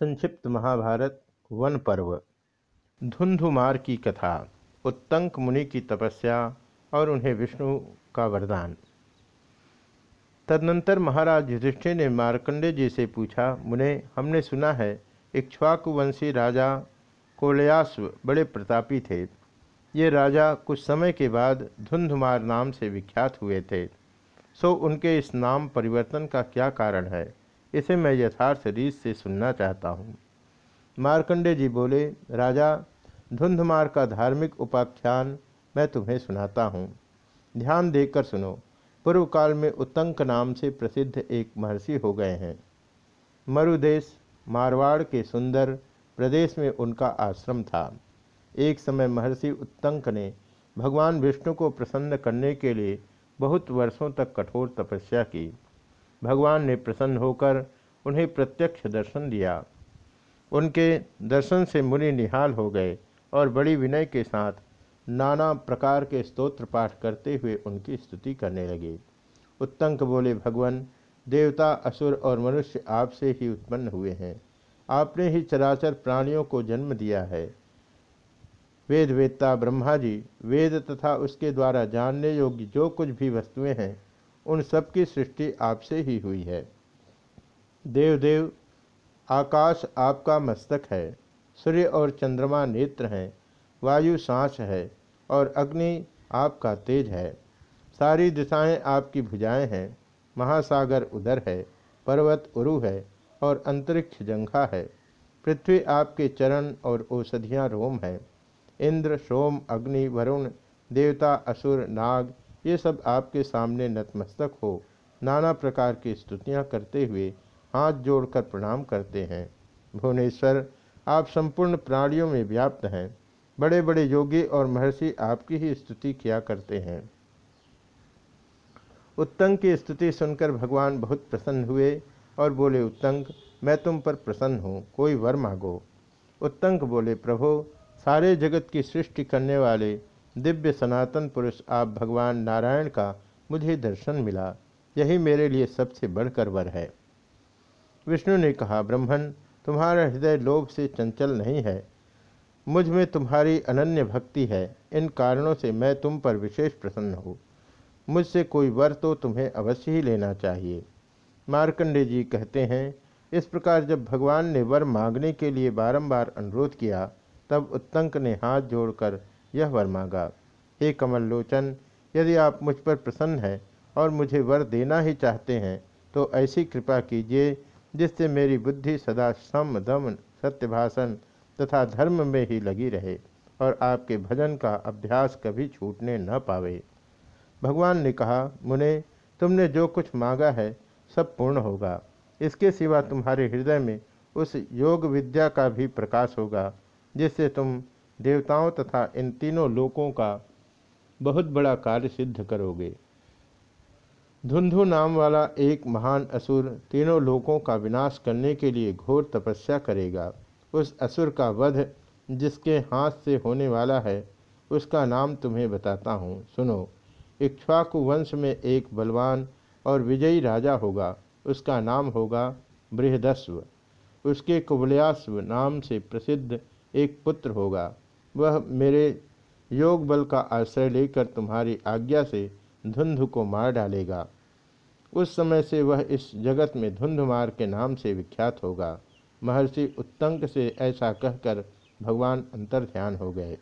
संक्षिप्त महाभारत, वन पर्व। धुंधुमार की कथा, उत्तंक मुनि की तपस्या और उन्हें विष्णु का वरदान। तदनंतर महाराज युधिष्ठिर ने मार्कंडे जी से पूछा, मुने, हमने सुना है इक्ष्वाकुवंशी राजा कोलयास्व बड़े प्रतापी थे। ये राजा कुछ समय के बाद धुंधुमार नाम से विख्यात हुए थे। सो उनके इस नाम परिवर्तन का क्या कारण है? इसे मैं यथार्थ रीत से सुनना चाहता हूँ। मार्कंडे जी बोले, राजा, धुंधमार का धार्मिक उपाख्यान मैं तुम्हें सुनाता हूँ। ध्यान देकर सुनो पूर्व काल में उत्तंक नाम से प्रसिद्ध एक महर्षि हो गए हैं। मरुदेश मारवाड़ के सुंदर प्रदेश में उनका आश्रम था। एक समय महर्षि उत्तंक ने भगवान विष्णु को प्रसन्न करने के लिए बहुत वर्षों तक कठोर तपस्या की। भगवान ने प्रसन्न होकर उन्हें प्रत्यक्ष दर्शन दिया। उनके दर्शन से मुनि निहाल हो गए और बड़ी विनय के साथ नाना प्रकार के स्तोत्र पाठ करते हुए उनकी स्तुति करने लगे। उत्तंक बोले, भगवान, देवता, असुर और मनुष्य आपसे ही उत्पन्न हुए हैं। आपने ही चराचर प्राणियों को जन्म दिया है। वेद वेदता ब्रह्मा जी, वेद तथा उसके द्वारा जानने योग्य जो कुछ भी वस्तुएँ हैं उन सब की सृष्टि आपसे ही हुई है। देव देव आकाश आपका मस्तक है, सूर्य और चंद्रमा नेत्र हैं, वायु सांस है और अग्नि आपका तेज है। सारी दिशाएँ आपकी भुजाएँ हैं, महासागर उदर है, पर्वत उरु है और अंतरिक्ष जंघा है। पृथ्वी आपके चरण और औषधियाँ रोम है। इंद्र, सोम, अग्नि, वरुण, देवता, असुर, नाग ये सब आपके सामने नतमस्तक हो। नाना प्रकार की स्तुतियाँ करते हुए हाथ जोड़कर प्रणाम करते हैं। भुवनेश्वर, आप संपूर्ण प्राणियों में व्याप्त हैं। बड़े बड़े योगी और महर्षि आपकी ही स्तुति किया करते हैं। उत्तंग की स्तुति सुनकर भगवान बहुत प्रसन्न हुए और बोले, उत्तंग, मैं तुम पर प्रसन्न हूँ, कोई वर मांगो। उत्तंग बोले, प्रभो, सारे जगत की सृष्टि करने वाले दिव्य सनातन पुरुष, आप भगवान नारायण का मुझे दर्शन मिला। यही मेरे लिए सबसे बढ़कर वर है। विष्णु ने कहा ब्रह्मण तुम्हारा हृदय लोभ से चंचल नहीं है। मुझमें तुम्हारी अनन्य भक्ति है। इन कारणों से मैं तुम पर विशेष प्रसन्न हूँ। मुझसे कोई वर तो तुम्हें अवश्य ही लेना चाहिए। मार्कंडे जी कहते हैं, इस प्रकार जब भगवान ने वर मांगने के लिए बारंबार अनुरोध किया, तब उत्तंक ने हाथ जोड़कर यह वर मांगा, हे कमल लोचन, यदि आप मुझ पर प्रसन्न हैं और मुझे वर देना ही चाहते हैं तो ऐसी कृपा कीजिए जिससे मेरी बुद्धि सदा सम दम सत्य भाषण तथा धर्म में ही लगी रहे और आपके भजन का अभ्यास कभी छूटने न पावे। भगवान ने कहा, मुने, तुमने जो कुछ मांगा है, सब पूर्ण होगा। इसके सिवा तुम्हारे हृदय में उस योग विद्या का भी प्रकाश होगा, जिससे तुम देवताओं तथा इन तीनों लोकों का बहुत बड़ा कार्य सिद्ध करोगे। धुंधु नाम वाला एक महान असुर तीनों लोकों का विनाश करने के लिए घोर तपस्या करेगा। उस असुर का वध जिसके हाथ से होने वाला है, उसका नाम तुम्हें बताता हूँ। सुनो, इक्ष्वाकु वंश में एक बलवान और विजयी राजा होगा। उसका नाम होगा बृहदस्व। उसके कुबलयास्व नाम से प्रसिद्ध एक पुत्र होगा। वह मेरे योग बल का आश्रय लेकर तुम्हारी आज्ञा से धुंध को मार डालेगा। उस समय से वह इस जगत में धुंधमार के नाम से विख्यात होगा। महर्षि उत्तंक से ऐसा कहकर भगवान अंतर ध्यान हो गए।